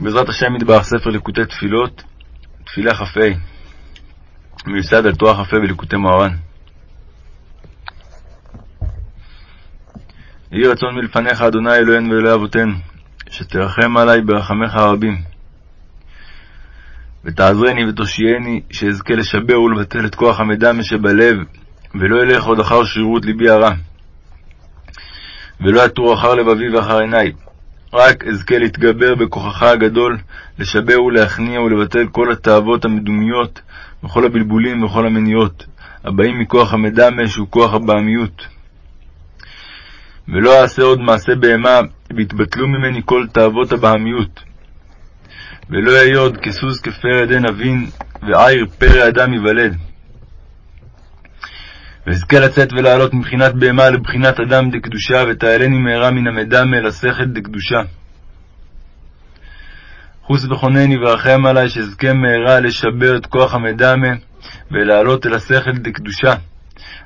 בעזרת השם יתברך ספר ליקוטי תפילות, תפילה כ"ה, מיוסד על תואר כ"ה בליקוטי מוהר"ן. יהי רצון מלפניך, אדוני אלוהינו ואלוהי אבותינו, שתרחם עלי ברחמיך הרבים. ותעזרני ותושייני, שאזכה לשבר ולבטל את כוח המדמה שבלב, ולא אלך עוד אחר שרירות ליבי הרע. ולא אטור אחר לבבי ואחר עיני, רק אזכה להתגבר בכוחך הגדול, לשבר ולהכניע ולבטל כל התאוות המדומיות, וכל הבלבולים וכל המניעות, הבאים מכוח המדמה שהוא כוח הבעמיות. ולא אעשה עוד מעשה בהמה, ויתבטלו ממני כל תאוות הבהמיות. ולא אהיה עוד כסוס כפרד עין אבין, ועיר פרא אדם ייוולד. ואזכה לצאת ולעלות מבחינת בהמה לבחינת אדם דקדושה, ותעלני מהרה מן המדמה אל השכל דקדושה. חוס וכונני ורחם עלי, שאזכה מהרה לשבר את כוח המדמה, ולעלות אל השכל דקדושה,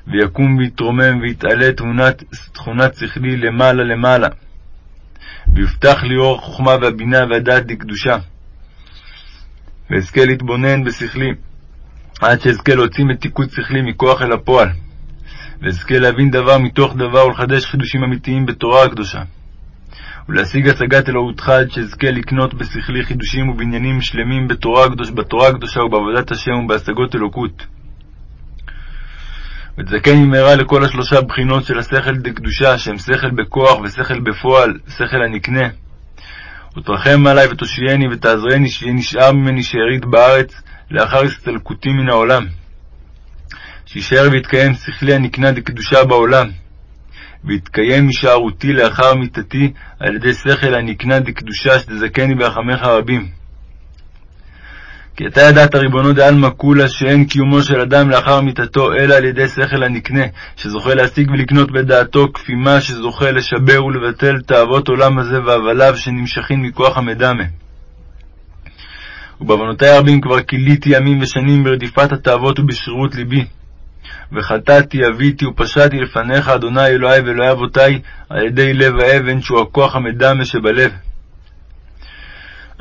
ויקום ויתרומם ויתעלה תכונת, תכונת שכלי למעלה למעלה, ויפתח לי אור החוכמה והבינה והדעת דקדושה. ואזכה להתבונן בשכלי, עד שאזכה להוציא מתיקות שכלי מכוח אל הפועל, ואזכה להבין דבר מתוך דבר ולחדש חידושים אמיתיים בתורה הקדושה, ולהשיג השגת אלוהותך עד שאזכה לקנות בשכלי חידושים ובניינים שלמים בתורה, הקדוש, בתורה הקדושה ובעבודת השם ובהשגות אלוקות. ותזכני במהרה לכל השלושה בחינות של השכל דקדושה, שהם שכל בכוח ושכל בפועל, שכל הנקנה. ותרחם עלי ותושייני ותעזרני שיהיה נשאר ממני שארית בארץ לאחר הסתלקותי מן העולם. שישאר ויתקיים שכלי הנקנה דקדושה בעולם, ויתקיים הישארותי לאחר מיתתי על ידי שכל הנקנה דקדושה שתזכני ברחמך רבים. כי אתה ידעת, ריבונו דעלמא כולה, שאין קיומו של אדם לאחר מיתתו, אלא על ידי שכל הנקנה, שזוכה להשיג ולקנות בדעתו, כפי מה שזוכה לשבר ולבטל תאוות עולם הזה והבליו שנמשכים מכוח המדמה. ובעוונותי הרבים כבר כיליתי ימים ושנים ברדיפת התאוות ובשרירות ליבי. וחטאתי, אביתי ופשעתי לפניך, אדוני אלוהי ואלוהי אבותי, על ידי לב האבן, שהוא הכוח המדמה שבלב.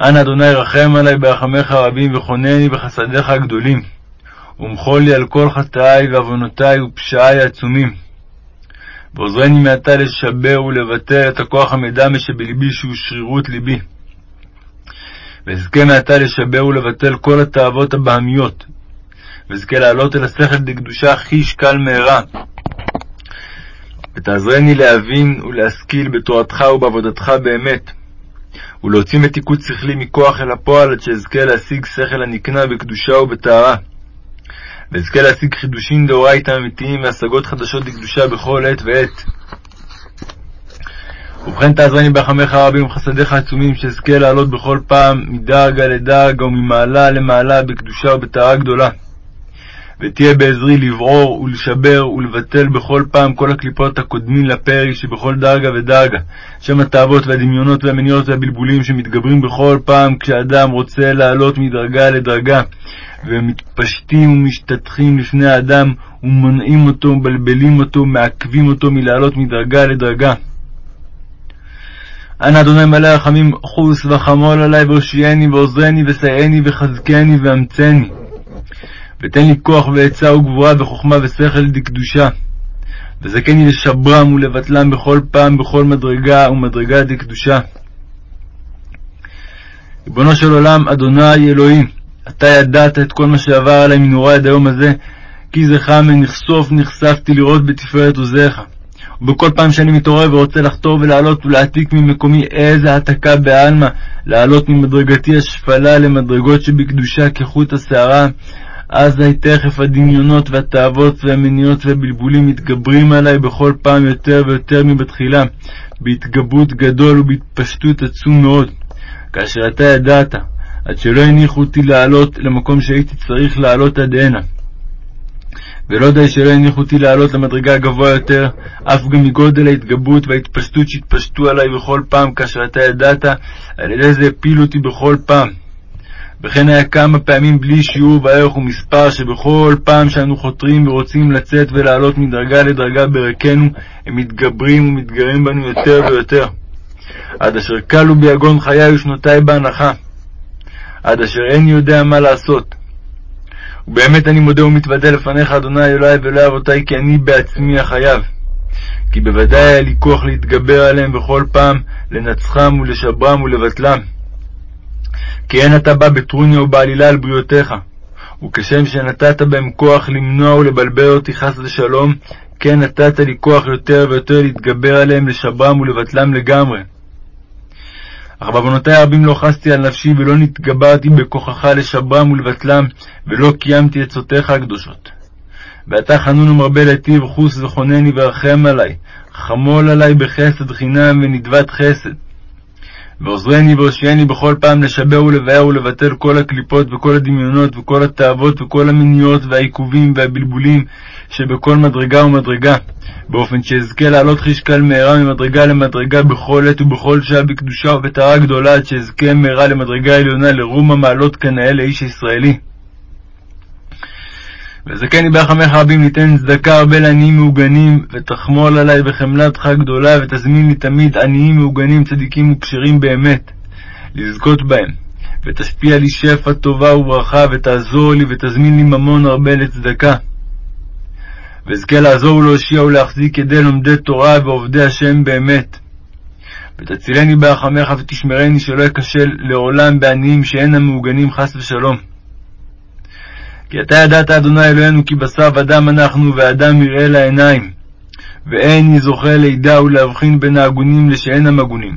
אנא אדוני רחם עלי ברחמך הרבים, וכונני בחסדיך הגדולים, ומחול לי על כל חטאי ועוונותי ופשעי העצומים. ועוזרני מעתה לשבר ולבטל את הכוח המדמה שבלבי, שהוא שרירות ליבי. ואזכה מעתה לשבר ולבטל כל התאוות הבהמיות, ואזכה לעלות אל השכל דקדושה חיש קל מהרה. ותעזרני להבין ולהשכיל בתורתך ובעבודתך באמת, ולהוציא מתיקות שכלי מכוח אל הפועל, עד שאזכה להשיג שכל הנקנה בקדושה ובטהרה. ואזכה להשיג חידושים דאורייתא אמיתיים והשגות חדשות לקדושה בכל עת ועת. ובכן תעזרני ברחמך הרבים ובחסדיך העצומים, שאזכה לעלות בכל פעם מדרגה לדרגה וממעלה למעלה בקדושה ובטהרה גדולה. ותהיה בעזרי לברור ולשבר ולבטל בכל פעם כל הקליפות הקודמים לפרי שבכל דרגה ודרגה, שם התאוות והדמיונות והמניעות והבלבולים שמתגברים בכל פעם כשאדם רוצה לעלות מדרגה לדרגה, ומתפשטים ומשתטחים לפני האדם, ומונעים אותו, מבלבלים אותו, מעכבים אותו מלעלות מדרגה לדרגה. אנא אדוני מלא רחמים, חוס וחמול עלי והושיעני ועוזרני וסייעני וחזקני ואמצני. ותן לי כוח ועצה וגבורה וחוכמה ושכל דקדושה. וזכני לשברם ולבטלם בכל פעם, בכל מדרגה ומדרגה דקדושה. ריבונו של עולם, אדוני אלוהים, אתה ידעת את כל מה שעבר עלי מנורי עד היום הזה, כי זכה מנחשוף נחשפתי לראות בתפארת עוזיך. ובכל פעם שאני מתעורר ורוצה לחתור ולעלות ולהעתיק ממקומי איזה העתקה בעלמא, לעלות ממדרגתי השפלה למדרגות שבקדושה כחוט השערה, אזי תכף הדמיונות והתאוות והמניעות והבלבולים מתגברים עלי בכל פעם יותר ויותר מבתחילה, בהתגברות גדול ובהתפשטות עצום מאוד, כאשר אתה ידעת, עד שלא הניחו אותי לעלות למקום שהייתי צריך לעלות עד הנה. ולא די שלא הניחו אותי לעלות למדרגה הגבוה יותר, אף גם מגודל ההתגברות וההתפשטות שהתפשטו עלי בכל פעם, כאשר אתה ידעת, על ידי זה הפילו אותי בכל פעם. וכן היה כמה פעמים בלי שיעור בערך ומספר, שבכל פעם שאנו חותרים ורוצים לצאת ולעלות מדרגה לדרגה ברקנו, הם מתגברים ומתגרים בנו יותר ויותר. עד אשר כלו ביגון חיי ושנותי בהנחה, עד אשר איני יודע מה לעשות. ובאמת אני מודה ומתוודה לפניך, אדוני אלוהי ואלוהי אבותי, כי אני בעצמי החייב. כי בוודאי היה לי כוח להתגבר עליהם בכל פעם, לנצחם ולשברם ולבטלם. כי אין אתה בא בטרוניה ובעלילה על בריותיך, וכשם שנתת בהם כוח למנוע ולבלבל אותי חס ושלום, כן נתת לי כוח יותר ויותר להתגבר עליהם, לשברם ולבטלם לגמרי. אך בעוונותי הרבים לא חסתי על נפשי, ולא נתגברתי בכוחך לשברם ולבטלם, ולא קיימתי עצותיך הקדושות. ואתה חנון ומרבה לטיב, חוס וחונני ורחם עלי, חמול עלי בחסד חינם ונדבת חסד. ועוזרני והושיעני בכל פעם לשבר ולבאר ולבטל כל הקליפות וכל הדמיונות וכל התאוות וכל המיניות והעיכובים והבלבולים שבכל מדרגה ומדרגה, באופן שאזכה לעלות חשקל מהרה ממדרגה למדרגה בכל עת ובכל שעה בקדושה ובטהרה גדולה, עד שאזכה מהרה למדרגה עליונה לרום המעלות כנאה לאיש הישראלי. וזכני ברחמך רבים ליתן צדקה הרבה לעניים מעוגנים, ותחמול עלי בחמלתך גדולה, ותזמין לי תמיד עניים מעוגנים, צדיקים וכשרים באמת, לזכות בהם. ותשפיע לי שפע טובה וברכה, ותעזור לי, ותזמין לי ממון הרבה לצדקה. ואזכה לעזור ולהושיע ולהחזיק ידי לומדי תורה ועובדי השם באמת. ותצילני ברחמך ותשמרני שלא אכשל לעולם בעניים שאינם מעוגנים חס ושלום. כי אתה ידעת, אדוני אלוהינו, כי בשר ודם אנחנו, ואדם יראה לעיניים. ואין היא זוכה לידע ולהבחין בין ההגונים לשאינם הגונים.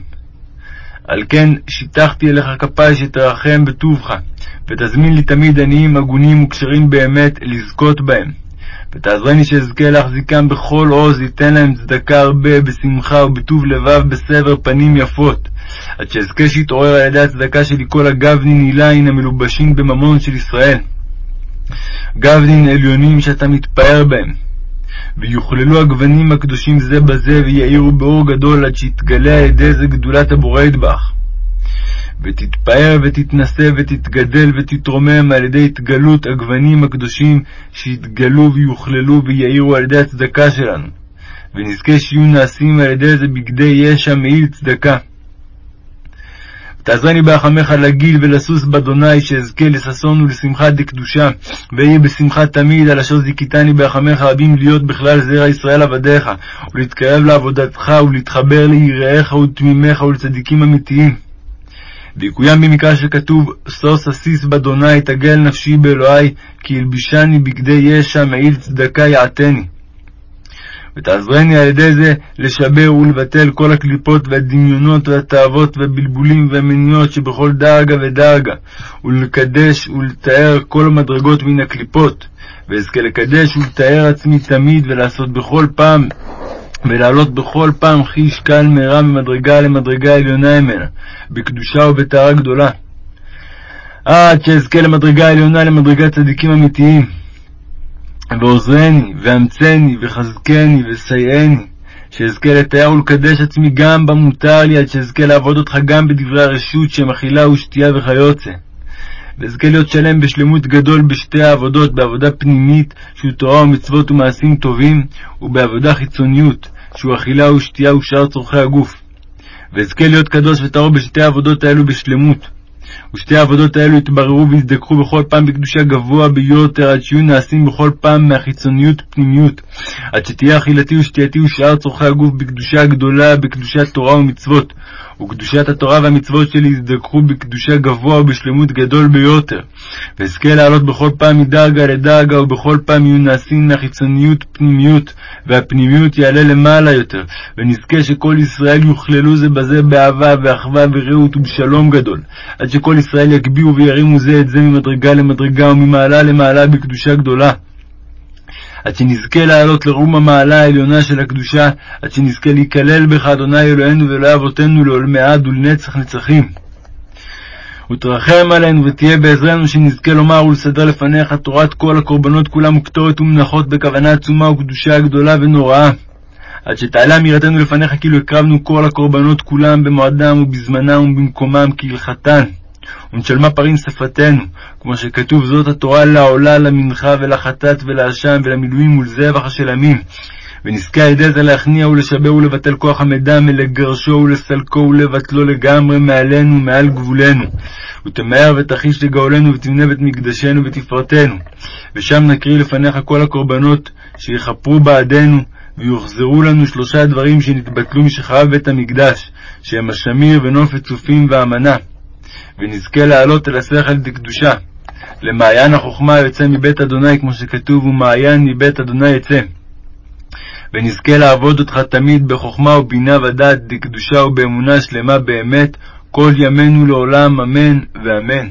על כן שיטחתי אליך כפי שתרחם בטובך, ותזמין לי תמיד עניים הגונים וכשרים באמת לזכות בהם. ותעזרני שאזכה להחזיקם בכל עוז, ייתן להם צדקה הרבה, בשמחה ובטוב לבב, בסבר פנים יפות. עד שאזכה שיתעורר על ידי הצדקה שלי כל הגבנין עילין המלובשים בממון של ישראל. גבנין עליונים שאתה מתפאר בהם. ויוכללו הגוונים הקדושים זה בזה, ויאירו באור גדול, עד שיתגלה על ידי זה גדולת הבורא ידבח. ותתפאר ותתנשא ותתגדל ותתרומם על ידי התגלות הגוונים הקדושים שיתגלו ויוכללו ויאירו על ידי הצדקה שלנו, ונזכה שיהיו נעשים על ידי זה בגדי ישע מעיל צדקה. תעזרני ברחמך לגיל ולסוס באדוני, שאזכה לששון ולשמחה דקדושה, ואהיה בשמחה תמיד, על אשר זיכיתני ברחמך רבים להיות בכלל זרע ישראל עבדיך, ולהתקרב לעבודתך, ולהתחבר ליראיך ולתמימיך ולצדיקים אמיתיים. ויקוים במקרא שכתוב, שוש אסיס באדוני, תגל נפשי באלוהי, כי הלבישני בגדי ישע, מעיל צדקה יעטני. ותעזרני על ידי זה לשבר ולבטל כל הקליפות והדמיונות והתאוות והבלבולים והמניות שבכל דרגה ודרגה, ולקדש ולתאר כל המדרגות מן הקליפות, ואזכה לקדש ולתאר עצמי תמיד ולעשות בכל פעם ולעלות בכל פעם חיש קל מהרה ממדרגה למדרגה עליונה ממנה, בקדושה ובטהרה גדולה. עד שאזכה למדרגה עליונה למדרגת צדיקים אמיתיים. ועוזרני, ואמצני, וחזקני, וסייעני, שאזכה לתאר ולקדש עצמי גם במותר לי, עד שאזכה לעבוד אותך גם בדברי הרשות שהם אכילה ושתייה וכיוצא. ואזכה להיות שלם בשלמות גדול בשתי העבודות, בעבודה פנימית, שהוא תורה ומצוות ומעשים טובים, ובעבודה חיצוניות, שהוא אכילה ושתייה ושאר צורכי הגוף. ואזכה להיות קדוש וטהור בשתי העבודות האלו בשלמות. ושתי העבודות האלו יתבררו ויזדככו בכל פעם בקדושה גבוה ביותר, עד שיהיו נעשים בכל פעם מהחיצוניות פנימיות, עד שתהיה אכילתי ושתייתי ושאר צורכי הגוף בקדושה גדולה, בקדושת תורה ומצוות, וקדושת התורה והמצוות שלי יזדככו בקדושה גבוה ובשלמות גדול ביותר, ואזכה לעלות בכל פעם מדרגה לדרגה, ובכל פעם יהיו נעשים מהחיצוניות פנימיות, והפנימיות יעלה למעלה יותר, ונזכה שכל ישראל יוכללו זה בזה באהבה ואחווה ורעות ובשלום גדול, עד שכל ישראל יגביהו וירימו זה את זה ממדרגה למדרגה וממעלה למעלה בקדושה גדולה. עד שנזכה לעלות לרום המעלה העליונה של הקדושה, עד שנזכה להיכלל בך, אדוני אלוהינו ואלוהי אבותינו, לעולמי עד ולנצח נצחים. ותרחם עלינו ותהיה בעזרנו שנזכה לומר ולסדר לפניך תורת כל הקורבנות כולם וקטורת ומנחות בכוונה עצומה וקדושה גדולה ונוראה. עד שתעלה אמירתנו לפניך כאילו הקרבנו כל הקורבנות כולם במועדם ובזמנם ובמקומם כהלכתן. ונשלמה פרים שפתנו, כמו שכתוב זאת התורה לעולה, למנחה ולחטאת ולאשם ולמילואים ולזבח השלמים. ונזכה על ידי זה להכניע ולשבר ולבטל כוח המדם, ולגרשו ולסלקו ולבטלו לגמרי מעלינו ומעל גבולנו. ותמהר ותחיש לגאולנו ותבנה בית מקדשנו ותפארתנו. ושם נקריא לפניך כל הקורבנות שיכפרו בעדנו, ויוחזרו לנו שלושה דברים שנתבטלו משחרב בית המקדש, שהם השמיר ונופת צופים ואמנה. ונזכה לעלות אל השכל דקדושה. למעיין החוכמה יוצא מבית אדוני, כמו שכתוב, ומעיין מבית אדוני יצא. ונזכה לעבוד אותך תמיד בחוכמה ובינה ודעת, דקדושה ובאמונה שלמה באמת, כל ימינו לעולם, אמן ואמן.